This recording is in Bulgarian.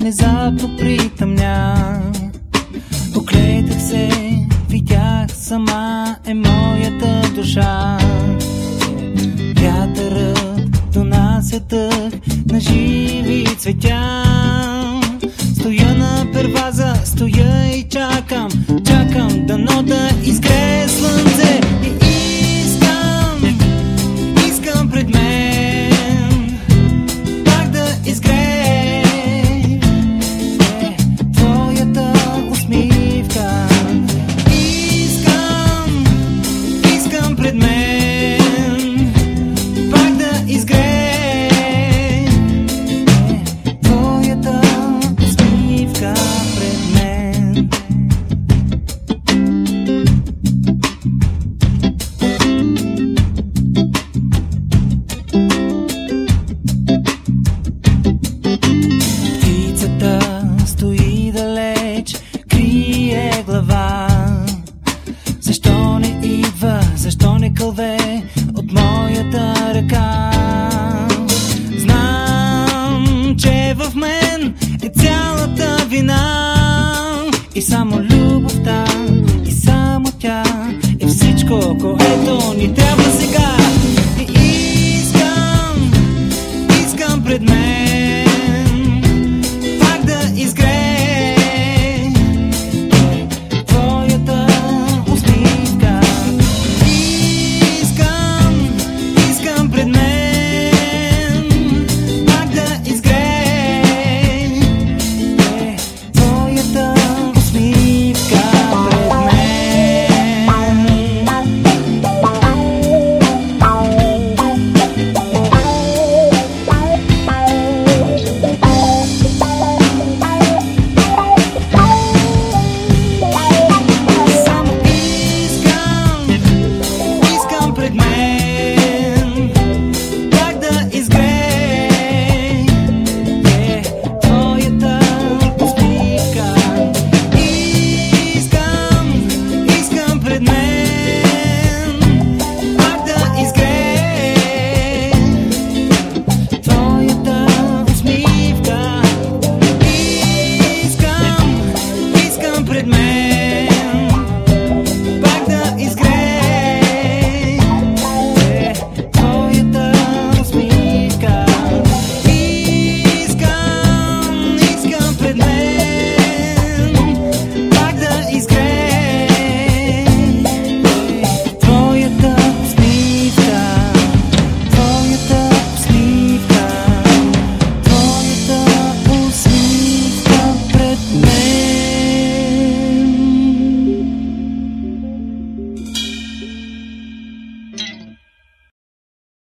внезапно притъмня. Оклетах се, видях сама е моята душа. Вятърът донася тъх на живи цветя. Стоя на перваза, стоя и чакам, чакам дано да изгрее слънце Защо не идва, защо не кълве от моята ръка? Знам, че в мен е цялата вина и само любовта, и само тя е всичко, което ни трябва сега.